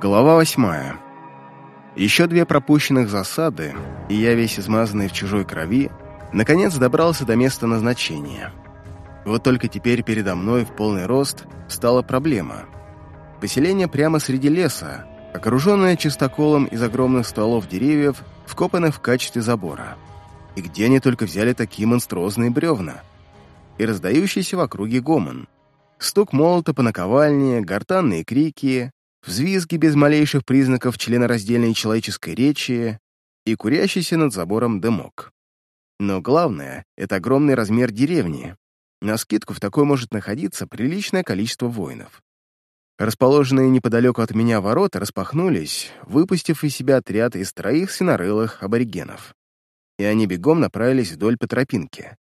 Глава восьмая. Еще две пропущенных засады, и я, весь измазанный в чужой крови, наконец добрался до места назначения. Вот только теперь передо мной в полный рост стала проблема. Поселение прямо среди леса, окруженное чистоколом из огромных стволов деревьев, вкопанных в качестве забора. И где они только взяли такие монструозные бревна? И раздающийся в округе гомон. Стук молота по наковальне, гортанные крики, взвизги без малейших признаков членораздельной человеческой речи и курящийся над забором дымок. Но главное — это огромный размер деревни. На скидку в такой может находиться приличное количество воинов. Расположенные неподалеку от меня ворота распахнулись, выпустив из себя отряд из троих свинорылых аборигенов. И они бегом направились вдоль по тропинке.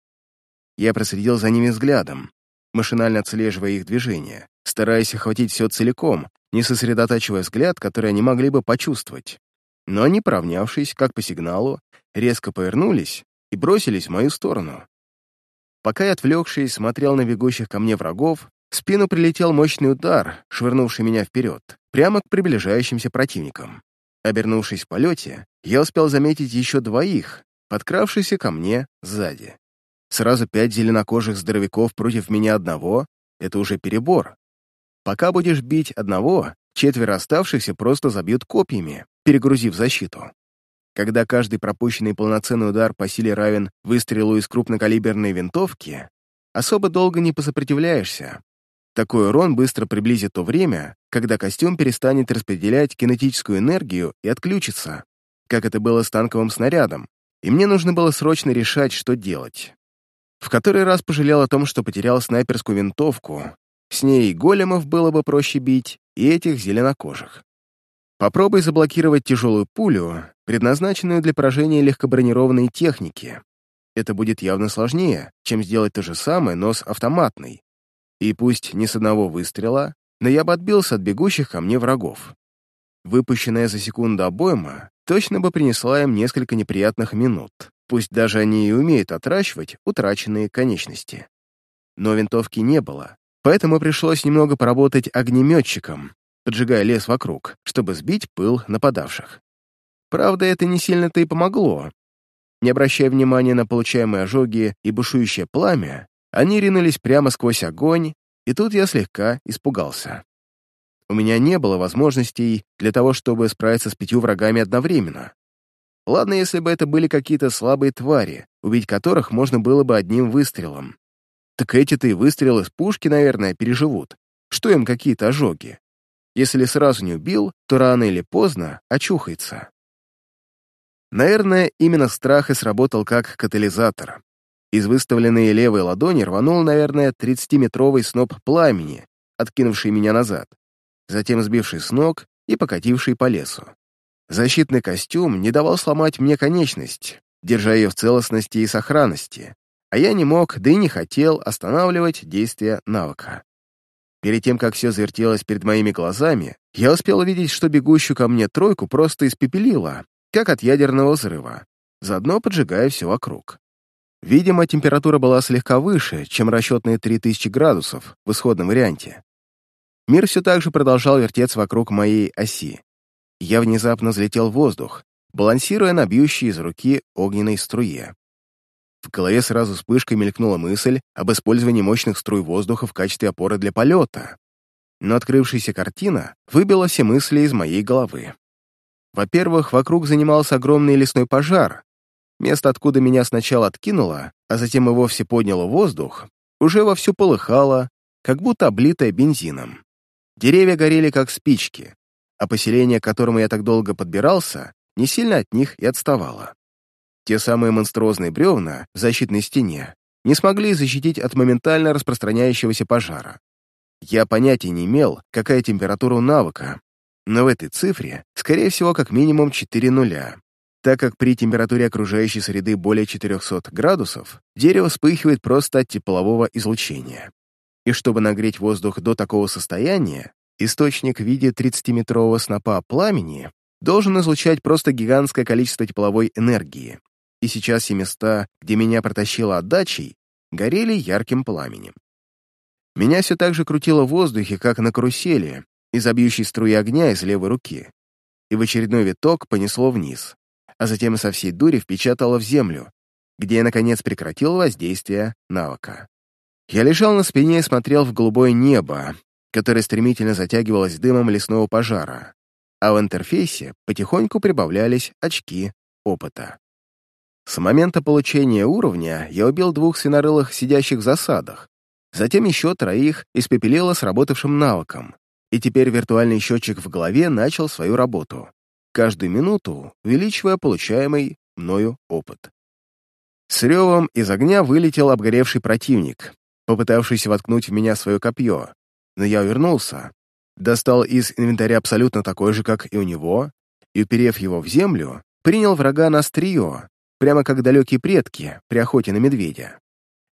Я проследил за ними взглядом, машинально отслеживая их движения, стараясь охватить все целиком, не сосредотачивая взгляд, который они могли бы почувствовать. Но они, поравнявшись, как по сигналу, резко повернулись и бросились в мою сторону. Пока я, отвлекшись, смотрел на бегущих ко мне врагов, в спину прилетел мощный удар, швырнувший меня вперед, прямо к приближающимся противникам. Обернувшись в полете, я успел заметить еще двоих, подкравшихся ко мне сзади. Сразу пять зеленокожих здоровяков против меня одного — это уже перебор. Пока будешь бить одного, четверо оставшихся просто забьют копьями, перегрузив защиту. Когда каждый пропущенный полноценный удар по силе равен выстрелу из крупнокалиберной винтовки, особо долго не посопротивляешься. Такой урон быстро приблизит то время, когда костюм перестанет распределять кинетическую энергию и отключится, как это было с танковым снарядом, и мне нужно было срочно решать, что делать. В который раз пожалел о том, что потерял снайперскую винтовку, с ней големов было бы проще бить, и этих зеленокожих. Попробуй заблокировать тяжелую пулю, предназначенную для поражения легкобронированной техники. Это будет явно сложнее, чем сделать то же самое, но с автоматной. И пусть не с одного выстрела, но я бы отбился от бегущих ко мне врагов. Выпущенная за секунду обойма точно бы принесла им несколько неприятных минут, пусть даже они и умеют отращивать утраченные конечности. Но винтовки не было, Поэтому пришлось немного поработать огнеметчиком, поджигая лес вокруг, чтобы сбить пыл нападавших. Правда, это не сильно-то и помогло. Не обращая внимания на получаемые ожоги и бушующее пламя, они ринулись прямо сквозь огонь, и тут я слегка испугался. У меня не было возможностей для того, чтобы справиться с пятью врагами одновременно. Ладно, если бы это были какие-то слабые твари, убить которых можно было бы одним выстрелом. Так эти-то и выстрелы с пушки, наверное, переживут. Что им какие-то ожоги? Если сразу не убил, то рано или поздно очухается. Наверное, именно страх и сработал как катализатор. Из выставленной левой ладони рванул, наверное, 30-метровый сноп пламени, откинувший меня назад, затем сбивший с ног и покативший по лесу. Защитный костюм не давал сломать мне конечность, держа ее в целостности и сохранности, а я не мог, да и не хотел останавливать действие навыка. Перед тем, как все завертелось перед моими глазами, я успел увидеть, что бегущую ко мне тройку просто испепелило, как от ядерного взрыва, заодно поджигая все вокруг. Видимо, температура была слегка выше, чем расчетные 3000 градусов в исходном варианте. Мир все так же продолжал вертеться вокруг моей оси. Я внезапно взлетел в воздух, балансируя на бьющей из руки огненной струе. В голове сразу вспышкой мелькнула мысль об использовании мощных струй воздуха в качестве опоры для полета. Но открывшаяся картина выбила все мысли из моей головы. Во-первых, вокруг занимался огромный лесной пожар. Место, откуда меня сначала откинуло, а затем и вовсе подняло воздух, уже вовсю полыхало, как будто облитое бензином. Деревья горели, как спички, а поселение, к которому я так долго подбирался, не сильно от них и отставало. Те самые монструозные бревна в защитной стене не смогли защитить от моментально распространяющегося пожара. Я понятия не имел, какая температура у навыка, но в этой цифре, скорее всего, как минимум 4 нуля, так как при температуре окружающей среды более 400 градусов дерево вспыхивает просто от теплового излучения. И чтобы нагреть воздух до такого состояния, источник в виде 30-метрового снопа пламени должен излучать просто гигантское количество тепловой энергии, и сейчас все места, где меня протащило отдачей, горели ярким пламенем. Меня все так же крутило в воздухе, как на карусели, из-за бьющей струи огня из левой руки, и в очередной виток понесло вниз, а затем со всей дури впечатало в землю, где я, наконец, прекратил воздействие навыка. Я лежал на спине и смотрел в голубое небо, которое стремительно затягивалось дымом лесного пожара, а в интерфейсе потихоньку прибавлялись очки опыта. С момента получения уровня я убил двух свинорылых, сидящих в засадах, затем еще троих испепелило сработавшим навыком, и теперь виртуальный счетчик в голове начал свою работу, каждую минуту увеличивая получаемый мною опыт. С ревом из огня вылетел обгоревший противник, попытавшийся воткнуть в меня свое копье, но я увернулся, достал из инвентаря абсолютно такой же, как и у него, и, уперев его в землю, принял врага на острие, прямо как далекие предки при охоте на медведя.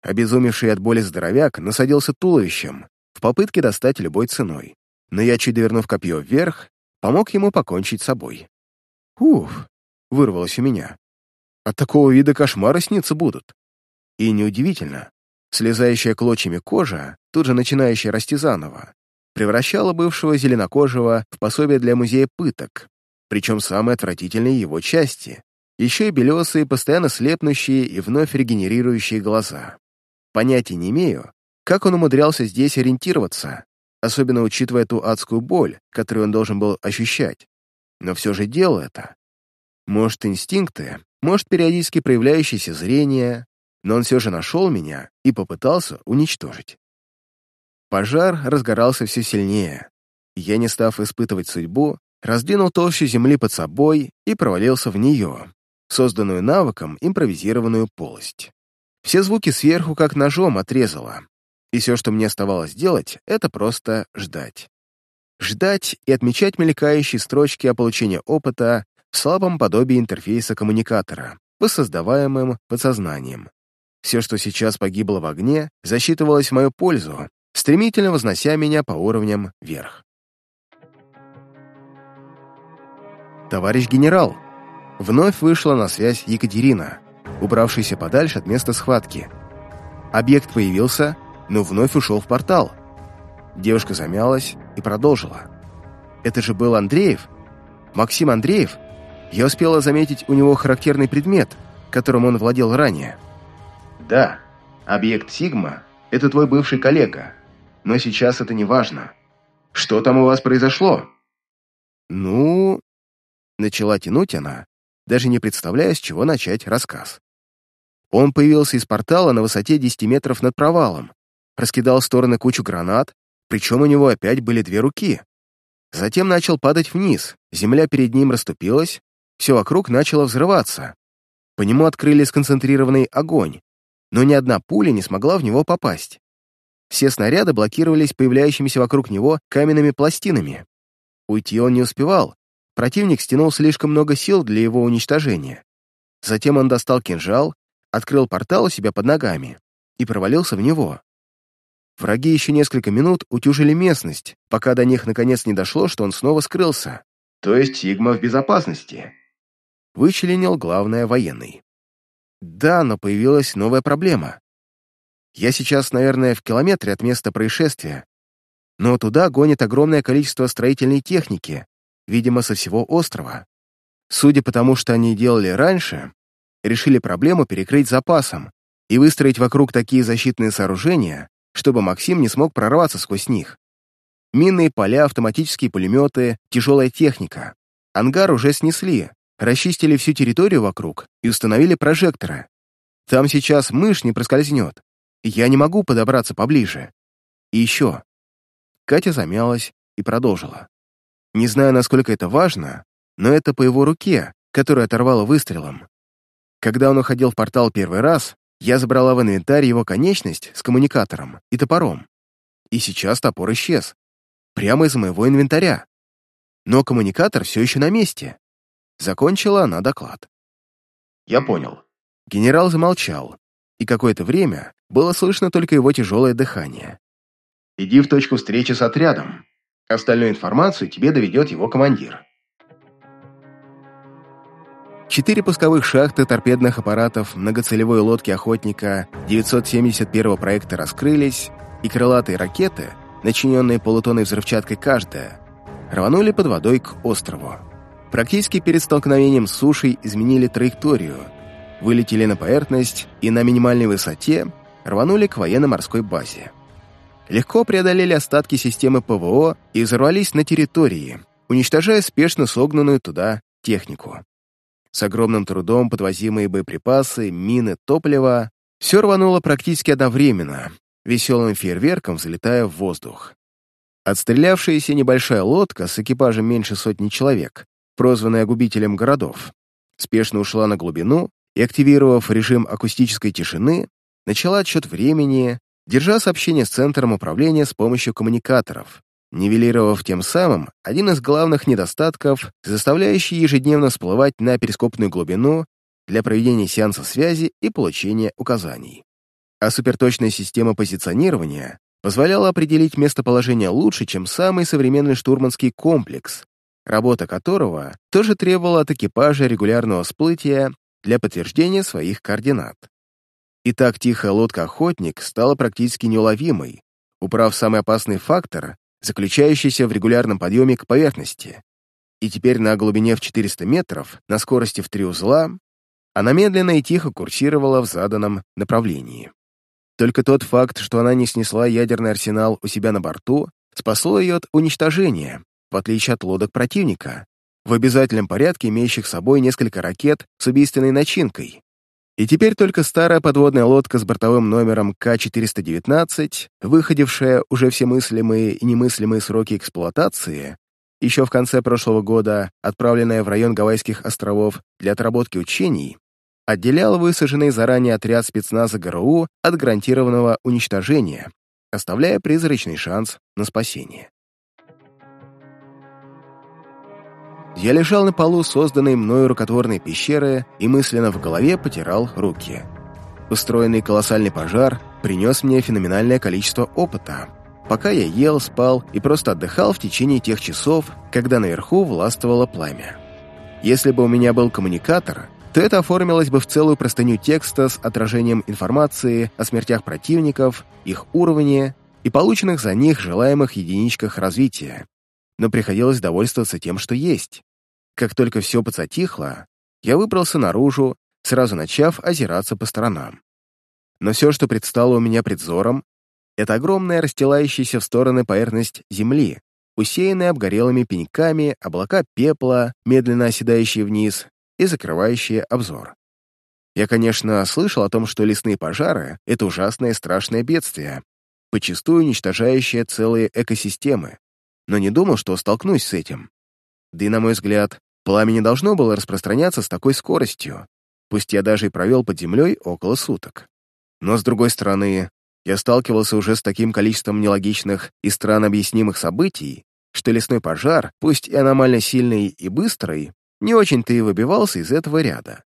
Обезумевший от боли здоровяк насадился туловищем в попытке достать любой ценой, но я, чуть довернув копье вверх, помог ему покончить с собой. «Уф!» — вырвалось у меня. «От такого вида кошмары снится будут». И неудивительно, слезающая клочьями кожа, тут же начинающая расти заново, превращала бывшего зеленокожего в пособие для музея пыток, причем самые отвратительные его части, еще и белесые, постоянно слепнущие и вновь регенерирующие глаза. Понятия не имею, как он умудрялся здесь ориентироваться, особенно учитывая ту адскую боль, которую он должен был ощущать. Но все же делал это. Может, инстинкты, может, периодически проявляющееся зрение, но он все же нашел меня и попытался уничтожить. Пожар разгорался все сильнее. Я, не став испытывать судьбу, раздвинул толщу земли под собой и провалился в нее, созданную навыком импровизированную полость. Все звуки сверху как ножом отрезало, и все, что мне оставалось делать, это просто ждать. Ждать и отмечать мелькающие строчки о получении опыта в слабом подобии интерфейса коммуникатора, воссоздаваемым подсознанием. Все, что сейчас погибло в огне, засчитывалось в мою пользу, стремительно вознося меня по уровням вверх. «Товарищ генерал!» Вновь вышла на связь Екатерина, убравшаяся подальше от места схватки. Объект появился, но вновь ушел в портал. Девушка замялась и продолжила. «Это же был Андреев? Максим Андреев? Я успела заметить у него характерный предмет, которым он владел ранее». «Да, объект Сигма — это твой бывший коллега, но сейчас это не важно. Что там у вас произошло?» «Ну...» Начала тянуть она, даже не представляя, с чего начать рассказ. Он появился из портала на высоте 10 метров над провалом, раскидал в стороны кучу гранат, причем у него опять были две руки. Затем начал падать вниз, земля перед ним расступилась, все вокруг начало взрываться. По нему открыли сконцентрированный огонь, но ни одна пуля не смогла в него попасть. Все снаряды блокировались появляющимися вокруг него каменными пластинами. Уйти он не успевал, противник стянул слишком много сил для его уничтожения. Затем он достал кинжал, открыл портал у себя под ногами и провалился в него. Враги еще несколько минут утюжили местность, пока до них наконец не дошло, что он снова скрылся. То есть Сигма в безопасности? Вычленил главное военный. Да, но появилась новая проблема. Я сейчас, наверное, в километре от места происшествия, но туда гонит огромное количество строительной техники, видимо, со всего острова. Судя по тому, что они делали раньше, решили проблему перекрыть запасом и выстроить вокруг такие защитные сооружения, чтобы Максим не смог прорваться сквозь них. Минные поля, автоматические пулеметы, тяжелая техника. Ангар уже снесли, расчистили всю территорию вокруг и установили прожекторы. Там сейчас мышь не проскользнет. Я не могу подобраться поближе. И еще. Катя замялась и продолжила. Не знаю, насколько это важно, но это по его руке, которую оторвало выстрелом. Когда он уходил в портал первый раз, я забрала в инвентарь его конечность с коммуникатором и топором. И сейчас топор исчез. Прямо из моего инвентаря. Но коммуникатор все еще на месте. Закончила она доклад. «Я понял». Генерал замолчал, и какое-то время было слышно только его тяжелое дыхание. «Иди в точку встречи с отрядом. Остальную информацию тебе доведет его командир». Четыре пусковых шахты торпедных аппаратов многоцелевой лодки охотника 971 проекта раскрылись, и крылатые ракеты, начиненные полутонной взрывчаткой каждая, рванули под водой к острову. Практически перед столкновением с сушей изменили траекторию, вылетели на поверхность и на минимальной высоте рванули к военно-морской базе. Легко преодолели остатки системы ПВО и взорвались на территории, уничтожая спешно согнанную туда технику. С огромным трудом подвозимые боеприпасы, мины, топливо — все рвануло практически одновременно, веселым фейерверком взлетая в воздух. Отстрелявшаяся небольшая лодка с экипажем меньше сотни человек, прозванная губителем городов, спешно ушла на глубину и, активировав режим акустической тишины, начала отсчет времени, держа сообщение с центром управления с помощью коммуникаторов, нивелировав тем самым один из главных недостатков, заставляющий ежедневно всплывать на перископную глубину для проведения сеанса связи и получения указаний. А суперточная система позиционирования позволяла определить местоположение лучше, чем самый современный штурманский комплекс, работа которого тоже требовала от экипажа регулярного всплытия для подтверждения своих координат. И так тихая лодка-охотник стала практически неуловимой, управ самый опасный фактор, заключающийся в регулярном подъеме к поверхности. И теперь на глубине в 400 метров, на скорости в три узла, она медленно и тихо курсировала в заданном направлении. Только тот факт, что она не снесла ядерный арсенал у себя на борту, спасло ее от уничтожения, в отличие от лодок противника, в обязательном порядке имеющих с собой несколько ракет с убийственной начинкой. И теперь только старая подводная лодка с бортовым номером К-419, выходившая уже все мыслимые и немыслимые сроки эксплуатации, еще в конце прошлого года отправленная в район Гавайских островов для отработки учений, отделяла высаженный заранее отряд спецназа ГРУ от гарантированного уничтожения, оставляя призрачный шанс на спасение. Я лежал на полу созданной мною рукотворной пещеры и мысленно в голове потирал руки. Устроенный колоссальный пожар принес мне феноменальное количество опыта, пока я ел, спал и просто отдыхал в течение тех часов, когда наверху властвовало пламя. Если бы у меня был коммуникатор, то это оформилось бы в целую простыню текста с отражением информации о смертях противников, их уровне и полученных за них желаемых единичках развития но приходилось довольствоваться тем, что есть. Как только все подзатихло, я выбрался наружу, сразу начав озираться по сторонам. Но все, что предстало у меня предзором, это огромная расстилающаяся в стороны поверхность земли, усеянная обгорелыми пеньками, облака пепла, медленно оседающие вниз и закрывающие обзор. Я, конечно, слышал о том, что лесные пожары — это ужасное и страшное бедствие, почастую уничтожающее целые экосистемы, но не думал, что столкнусь с этим. Да и, на мой взгляд, пламя не должно было распространяться с такой скоростью, пусть я даже и провел под землей около суток. Но, с другой стороны, я сталкивался уже с таким количеством нелогичных и странно объяснимых событий, что лесной пожар, пусть и аномально сильный и быстрый, не очень-то и выбивался из этого ряда.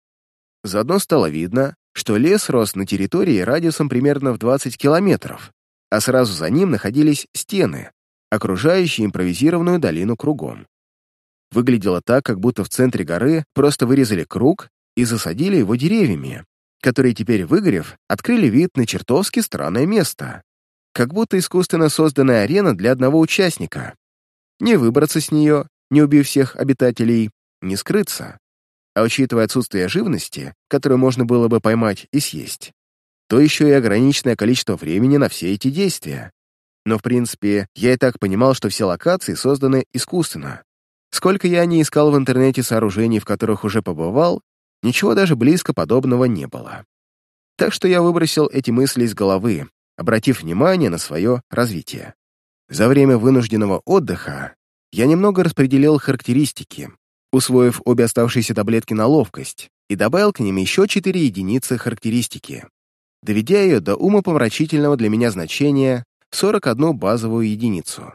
Заодно стало видно, что лес рос на территории радиусом примерно в 20 километров, а сразу за ним находились стены, окружающие импровизированную долину кругом. Выглядело так, как будто в центре горы просто вырезали круг и засадили его деревьями, которые теперь, выгорев, открыли вид на чертовски странное место. Как будто искусственно созданная арена для одного участника. Не выбраться с нее, не убив всех обитателей, не скрыться. А учитывая отсутствие живности, которую можно было бы поймать и съесть, то еще и ограниченное количество времени на все эти действия. Но, в принципе, я и так понимал, что все локации созданы искусственно. Сколько я не искал в интернете сооружений, в которых уже побывал, ничего даже близко подобного не было. Так что я выбросил эти мысли из головы, обратив внимание на свое развитие. За время вынужденного отдыха я немного распределил характеристики, усвоив обе оставшиеся таблетки на ловкость, и добавил к ним еще 4 единицы характеристики, доведя ее до умопомрачительного для меня значения 41 базовую единицу.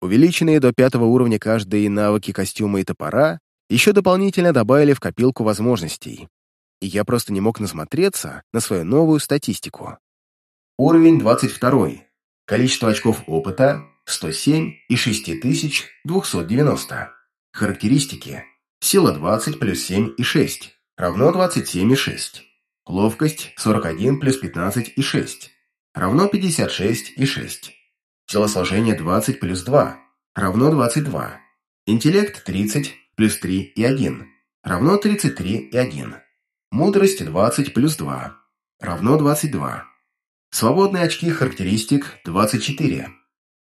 Увеличенные до пятого уровня каждые навыки костюма и топора еще дополнительно добавили в копилку возможностей, и я просто не мог насмотреться на свою новую статистику. Уровень 22. Количество очков опыта 107 и 6290. Характеристики. Сила 20 плюс 7 и 6 равно 27 и 6. Ловкость 41 плюс 15 и 6 равно 56 и 6. Телосложение 20 плюс 2 равно 22. Интеллект 30 плюс 3 и 1 равно 33 и 1. Мудрость 20 плюс 2 равно 22. Свободные очки характеристик 24.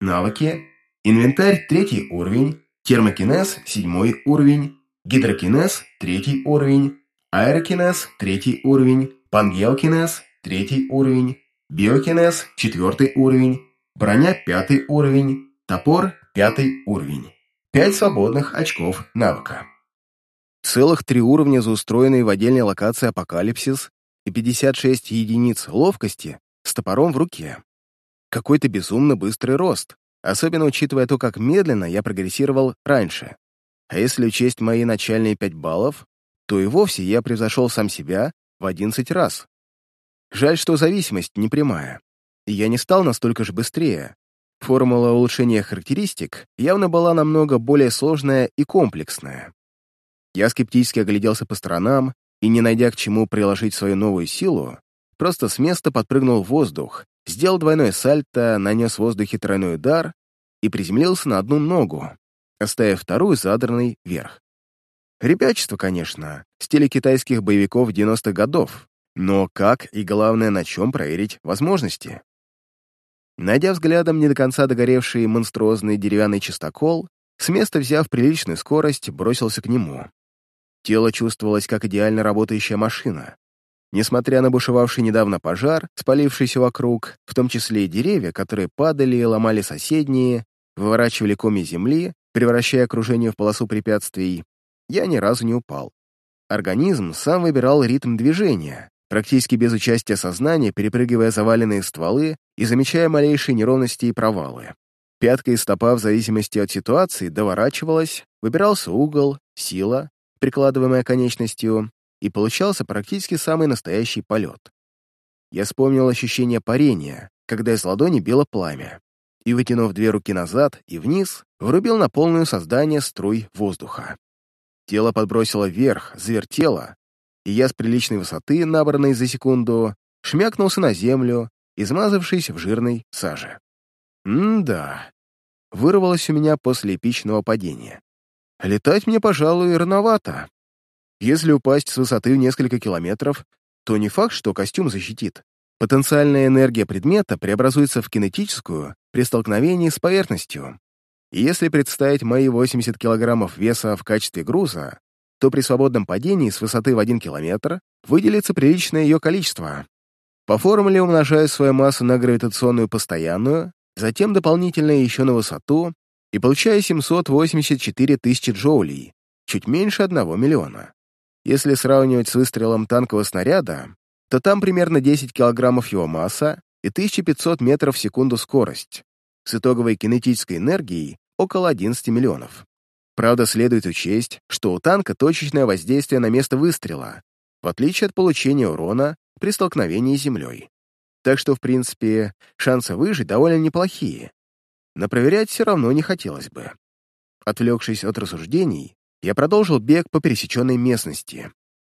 Навыки. Инвентарь 3 уровень, термокинез 7 уровень, гидрокинез 3 уровень, аэрокинез 3 уровень, пангеокинез 3 уровень, биокинез 4 уровень, броня 5 уровень, топор 5 уровень. 5 свободных очков навыка. Целых три уровня за устроенные в отдельной локации апокалипсис и 56 единиц ловкости с топором в руке. Какой-то безумно быстрый рост, особенно учитывая то, как медленно я прогрессировал раньше. А если учесть мои начальные 5 баллов, то и вовсе я превзошел сам себя в 11 раз. Жаль, что зависимость не прямая, и я не стал настолько же быстрее. Формула улучшения характеристик явно была намного более сложная и комплексная. Я скептически огляделся по сторонам и, не найдя к чему приложить свою новую силу, просто с места подпрыгнул в воздух, сделал двойное сальто, нанес в воздухе тройной удар и приземлился на одну ногу, оставив вторую задранной вверх. Ребячество, конечно, в стиле китайских боевиков 90-х годов, но как и, главное, на чем проверить возможности? Найдя взглядом не до конца догоревший монструозный деревянный чистокол, с места взяв приличную скорость, бросился к нему. Тело чувствовалось как идеально работающая машина. Несмотря на бушевавший недавно пожар, спалившийся вокруг, в том числе и деревья, которые падали и ломали соседние, выворачивали коми земли, превращая окружение в полосу препятствий, я ни разу не упал. Организм сам выбирал ритм движения, практически без участия сознания, перепрыгивая заваленные стволы и замечая малейшие неровности и провалы. Пятка и стопа в зависимости от ситуации доворачивалась, выбирался угол, сила, прикладываемая конечностью, и получался практически самый настоящий полет. Я вспомнил ощущение парения, когда из ладони било пламя, и, вытянув две руки назад и вниз, врубил на полную создание струй воздуха. Тело подбросило вверх, завертело, и я с приличной высоты, набранной за секунду, шмякнулся на землю, измазавшись в жирной саже. М-да. Вырвалось у меня после эпичного падения. Летать мне, пожалуй, рановато. Если упасть с высоты в несколько километров, то не факт, что костюм защитит. Потенциальная энергия предмета преобразуется в кинетическую при столкновении с поверхностью. И если представить мои 80 килограммов веса в качестве груза, то при свободном падении с высоты в 1 километр выделится приличное ее количество. По формуле умножаю свою массу на гравитационную постоянную, затем дополнительно еще на высоту и получаю 784 тысячи джоулей, чуть меньше 1 миллиона. Если сравнивать с выстрелом танкового снаряда, то там примерно 10 килограммов его масса и 1500 метров в секунду скорость, с итоговой кинетической энергией около 11 миллионов. Правда, следует учесть, что у танка точечное воздействие на место выстрела, в отличие от получения урона при столкновении с землей. Так что, в принципе, шансы выжить довольно неплохие. Но проверять все равно не хотелось бы. Отвлекшись от рассуждений, я продолжил бег по пересеченной местности.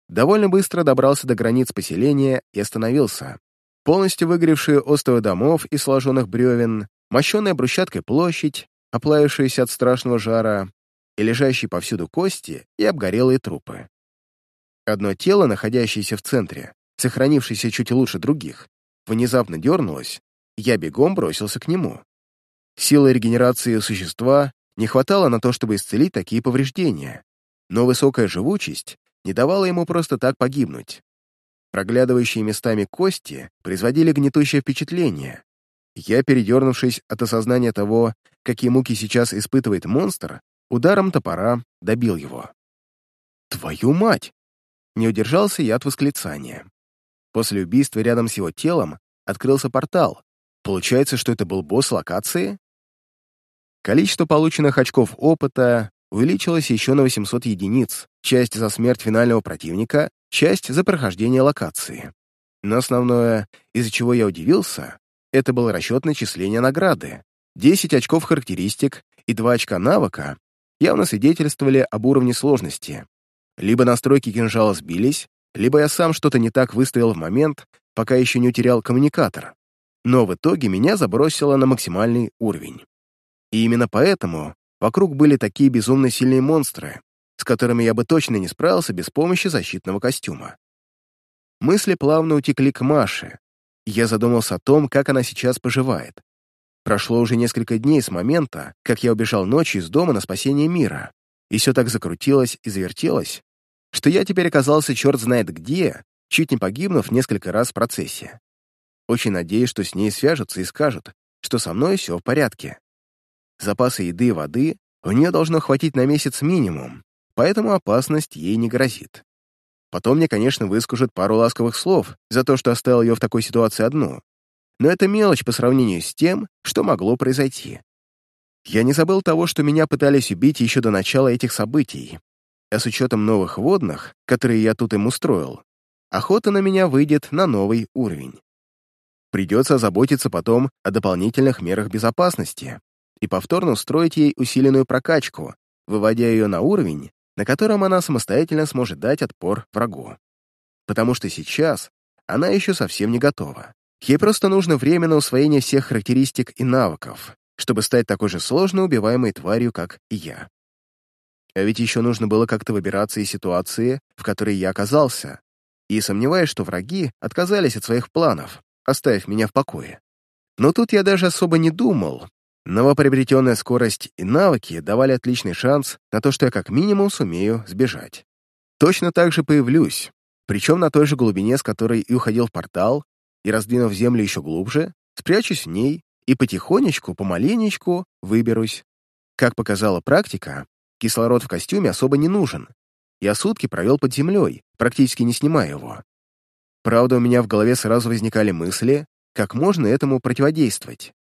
Довольно быстро добрался до границ поселения и остановился. Полностью выгоревшие остовы домов из сложенных бревен, мощенная брусчаткой площадь, оплавившаяся от страшного жара, и лежащие повсюду кости и обгорелые трупы. Одно тело, находящееся в центре, сохранившееся чуть лучше других, внезапно дернулось, я бегом бросился к нему. Силы регенерации существа не хватало на то, чтобы исцелить такие повреждения, но высокая живучесть не давала ему просто так погибнуть. Проглядывающие местами кости производили гнетущее впечатление. Я, передернувшись от осознания того, какие муки сейчас испытывает монстр, ударом топора добил его. «Твою мать!» Не удержался я от восклицания. После убийства рядом с его телом открылся портал. Получается, что это был босс локации? Количество полученных очков опыта увеличилось еще на 800 единиц, часть за смерть финального противника, часть за прохождение локации. Но основное, из-за чего я удивился, это было расчет начисления награды. 10 очков характеристик и 2 очка навыка явно свидетельствовали об уровне сложности. Либо настройки кинжала сбились, либо я сам что-то не так выставил в момент, пока еще не утерял коммуникатор. Но в итоге меня забросило на максимальный уровень. И именно поэтому вокруг были такие безумно сильные монстры, с которыми я бы точно не справился без помощи защитного костюма. Мысли плавно утекли к Маше, я задумался о том, как она сейчас поживает. Прошло уже несколько дней с момента, как я убежал ночью из дома на спасение мира, и все так закрутилось и завертелось, что я теперь оказался черт знает где, чуть не погибнув несколько раз в процессе. Очень надеюсь, что с ней свяжутся и скажут, что со мной все в порядке. Запасы еды и воды у нее должно хватить на месяц минимум, поэтому опасность ей не грозит. Потом мне, конечно, выскажут пару ласковых слов за то, что оставил ее в такой ситуации одну, но это мелочь по сравнению с тем, что могло произойти. Я не забыл того, что меня пытались убить еще до начала этих событий, а с учетом новых водных, которые я тут им устроил, охота на меня выйдет на новый уровень. Придется заботиться потом о дополнительных мерах безопасности и повторно устроить ей усиленную прокачку, выводя ее на уровень, на котором она самостоятельно сможет дать отпор врагу. Потому что сейчас она еще совсем не готова. Ей просто нужно время на усвоение всех характеристик и навыков, чтобы стать такой же сложно убиваемой тварью, как и я. А ведь еще нужно было как-то выбираться из ситуации, в которой я оказался, и сомневаюсь, что враги отказались от своих планов, оставив меня в покое. Но тут я даже особо не думал. Новоприобретенная скорость и навыки давали отличный шанс на то, что я как минимум сумею сбежать. Точно так же появлюсь, причем на той же глубине, с которой и уходил в портал, и, раздвинув землю еще глубже, спрячусь в ней и потихонечку, помаленечку выберусь. Как показала практика, кислород в костюме особо не нужен. Я сутки провел под землей, практически не снимая его. Правда, у меня в голове сразу возникали мысли, как можно этому противодействовать.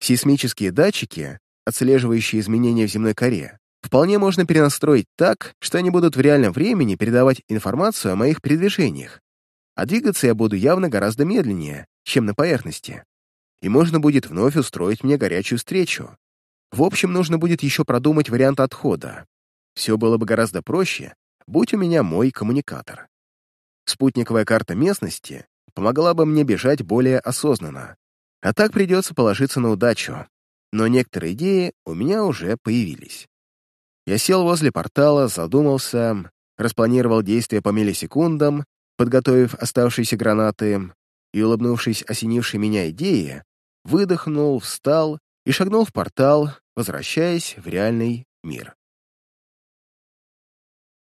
Сейсмические датчики, отслеживающие изменения в земной коре, вполне можно перенастроить так, что они будут в реальном времени передавать информацию о моих передвижениях, а двигаться я буду явно гораздо медленнее, чем на поверхности. И можно будет вновь устроить мне горячую встречу. В общем, нужно будет еще продумать вариант отхода. Все было бы гораздо проще, будь у меня мой коммуникатор. Спутниковая карта местности помогла бы мне бежать более осознанно. А так придется положиться на удачу. Но некоторые идеи у меня уже появились. Я сел возле портала, задумался, распланировал действия по миллисекундам подготовив оставшиеся гранаты, и, улыбнувшись осенившей меня идее, выдохнул, встал и шагнул в портал, возвращаясь в реальный мир.